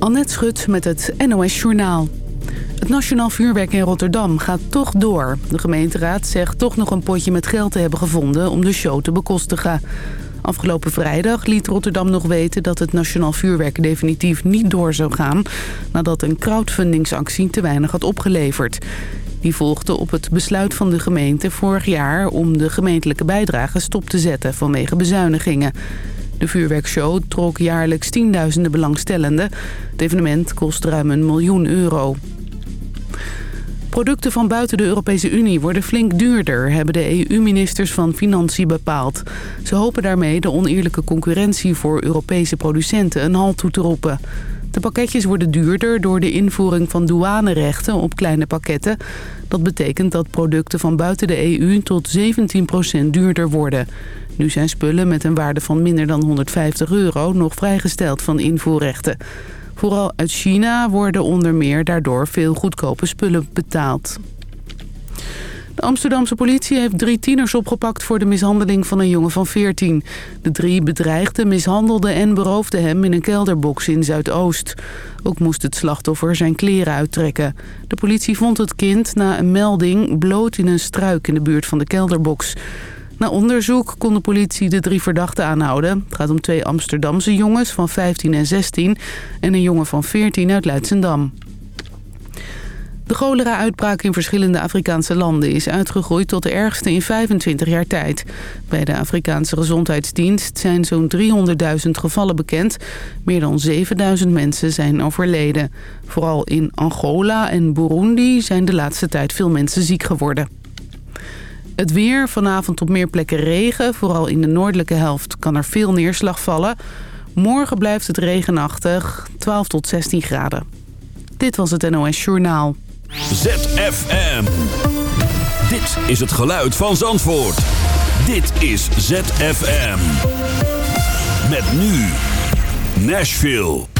Annette Schut met het NOS Journaal. Het Nationaal Vuurwerk in Rotterdam gaat toch door. De gemeenteraad zegt toch nog een potje met geld te hebben gevonden om de show te bekostigen. Afgelopen vrijdag liet Rotterdam nog weten dat het Nationaal Vuurwerk definitief niet door zou gaan... nadat een crowdfundingsactie te weinig had opgeleverd. Die volgde op het besluit van de gemeente vorig jaar om de gemeentelijke bijdrage stop te zetten vanwege bezuinigingen. De vuurwerkshow trok jaarlijks tienduizenden belangstellenden. Het evenement kost ruim een miljoen euro. Producten van buiten de Europese Unie worden flink duurder, hebben de EU-ministers van Financiën bepaald. Ze hopen daarmee de oneerlijke concurrentie voor Europese producenten een halt toe te roepen. De pakketjes worden duurder door de invoering van douanerechten op kleine pakketten. Dat betekent dat producten van buiten de EU tot 17% duurder worden. Nu zijn spullen met een waarde van minder dan 150 euro nog vrijgesteld van invoerrechten. Vooral uit China worden onder meer daardoor veel goedkope spullen betaald. De Amsterdamse politie heeft drie tieners opgepakt voor de mishandeling van een jongen van 14. De drie bedreigden, mishandelden en beroofden hem in een kelderbox in Zuidoost. Ook moest het slachtoffer zijn kleren uittrekken. De politie vond het kind na een melding bloot in een struik in de buurt van de kelderbox. Na onderzoek kon de politie de drie verdachten aanhouden. Het gaat om twee Amsterdamse jongens van 15 en 16 en een jongen van 14 uit Leidsendam. De cholera-uitbraak in verschillende Afrikaanse landen is uitgegroeid tot de ergste in 25 jaar tijd. Bij de Afrikaanse Gezondheidsdienst zijn zo'n 300.000 gevallen bekend. Meer dan 7.000 mensen zijn overleden. Vooral in Angola en Burundi zijn de laatste tijd veel mensen ziek geworden. Het weer, vanavond op meer plekken regen. Vooral in de noordelijke helft kan er veel neerslag vallen. Morgen blijft het regenachtig, 12 tot 16 graden. Dit was het NOS Journaal. ZFM. Dit is het geluid van Zandvoort. Dit is ZFM. Met nu Nashville.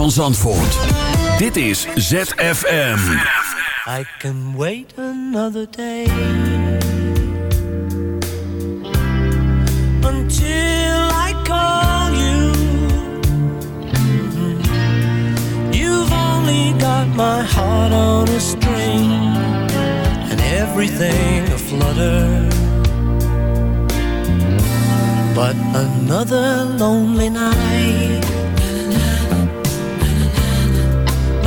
van Zandvoort. Dit is ZFM. I can wait another day. Until I call you. You've only got my heart on a string. And everything. But another lonely night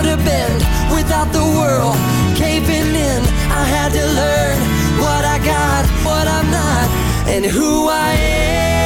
how to bend without the world caving in. I had to learn what I got, what I'm not, and who I am.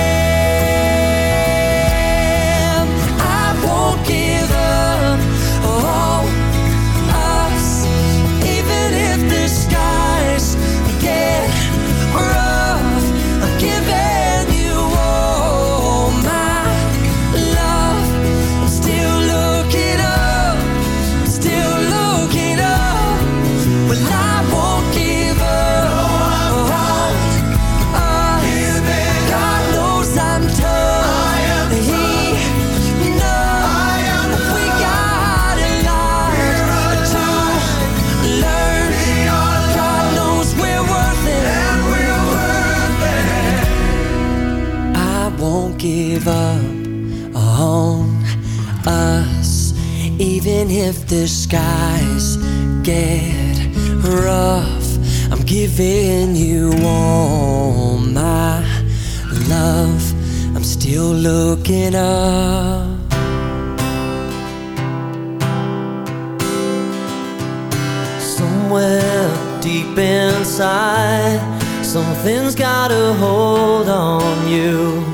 Even if the skies get rough. I'm giving you all my love. I'm still looking up. Somewhere deep inside, something's got a hold on you.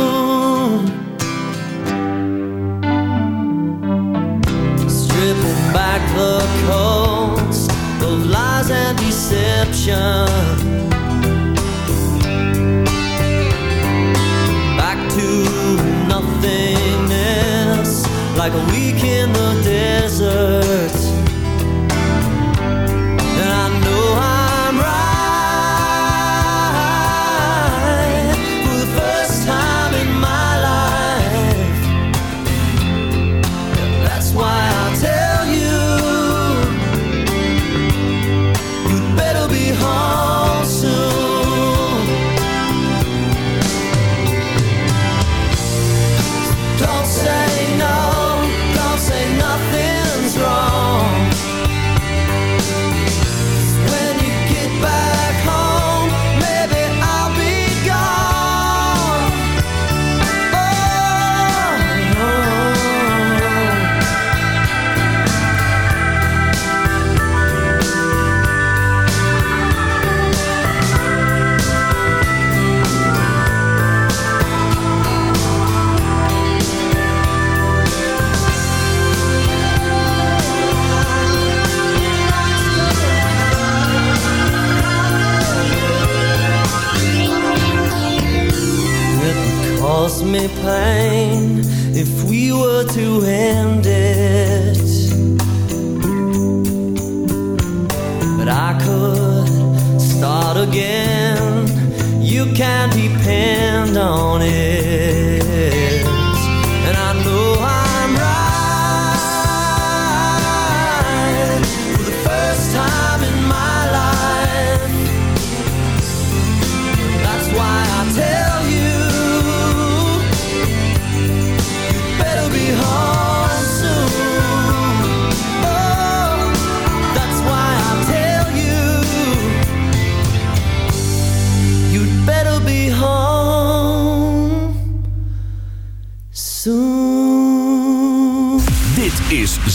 Deception. Back to nothingness, like a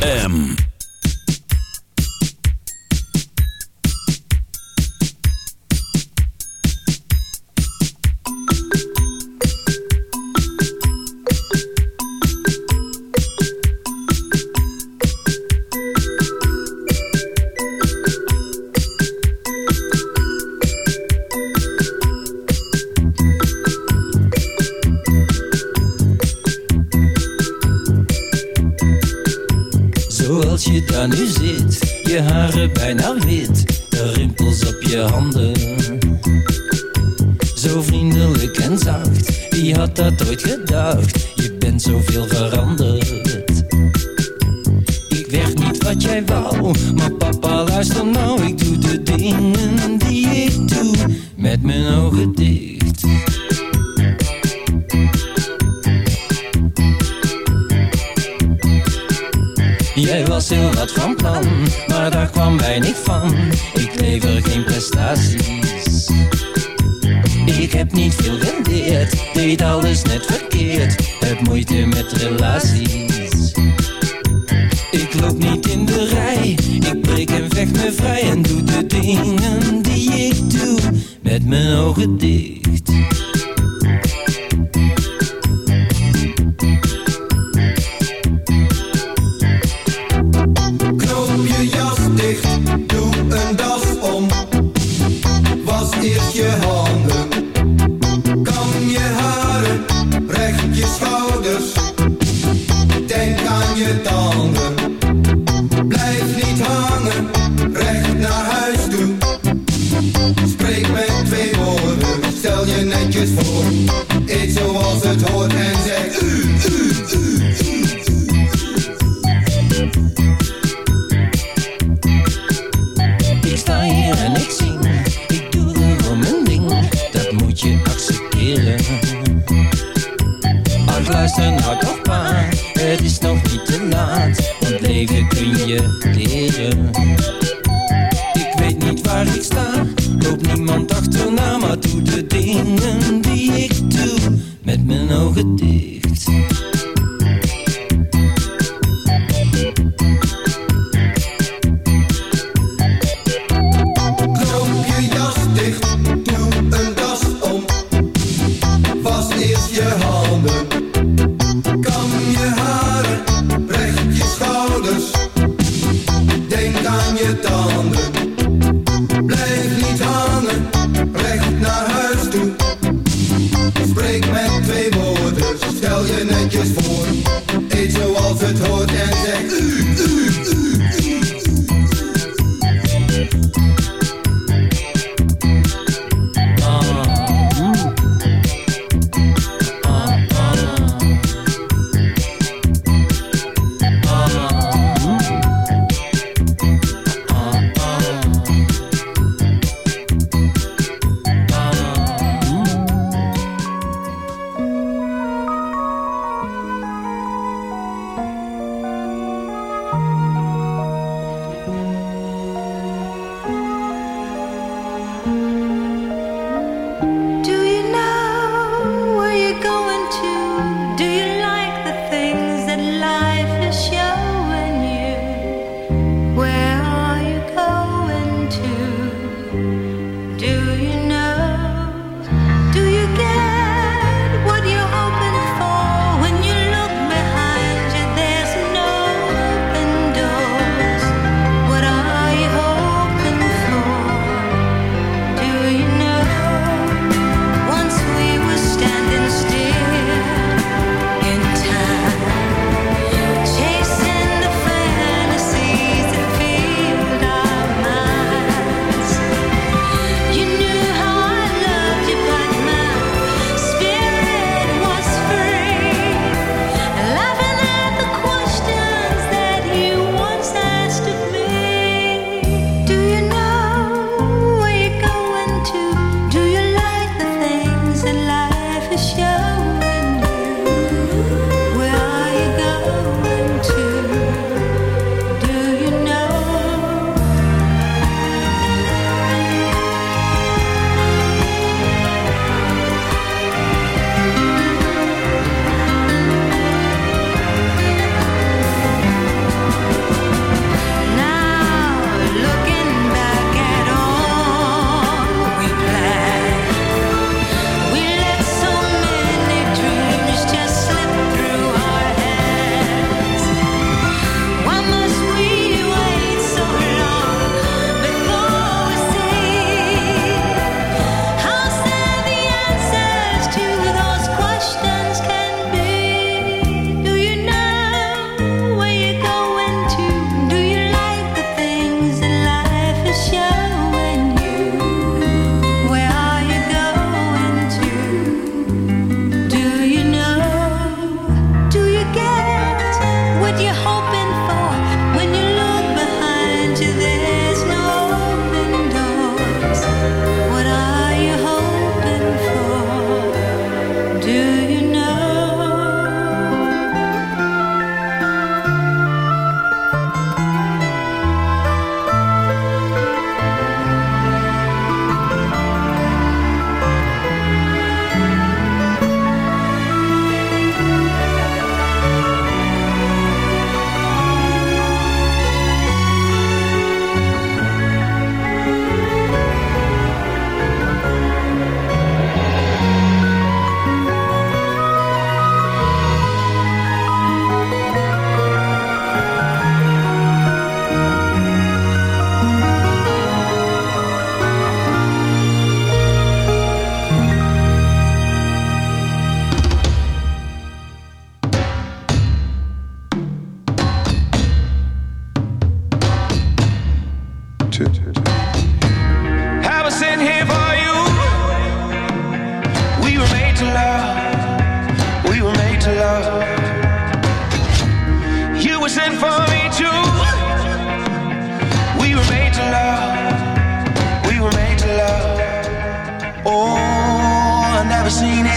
ZFM.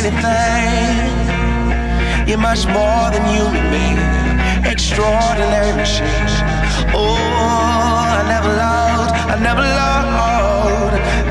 anything. You're much more than human being, extraordinary machine. Oh, I never loved, I never loved.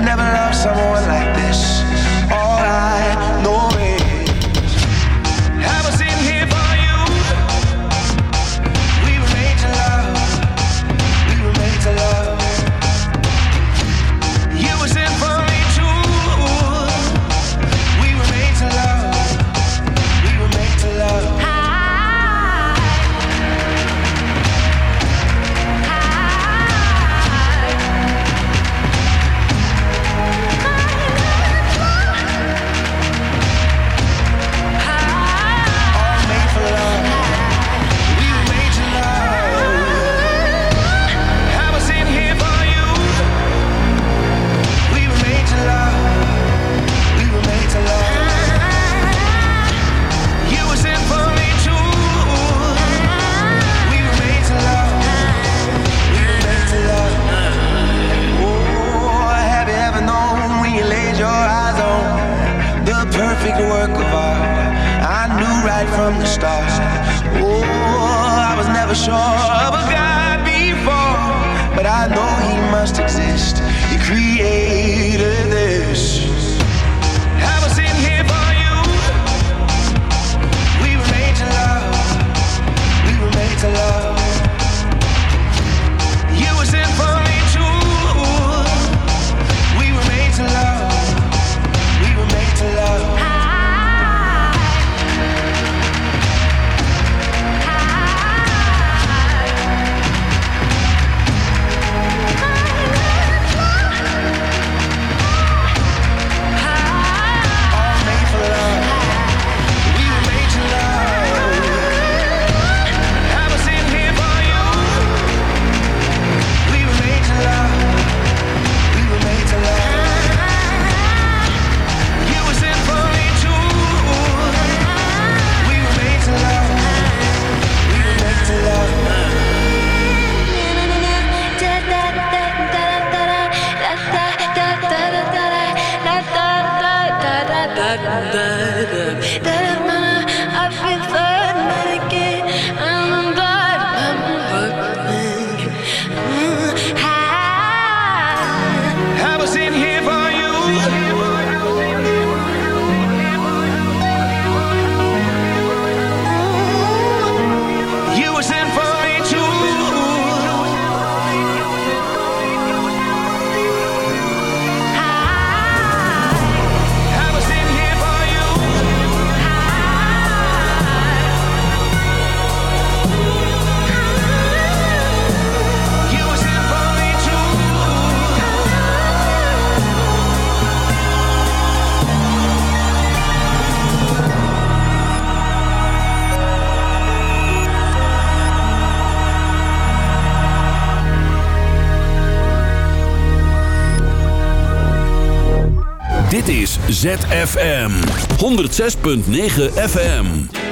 Fm 106.9 FM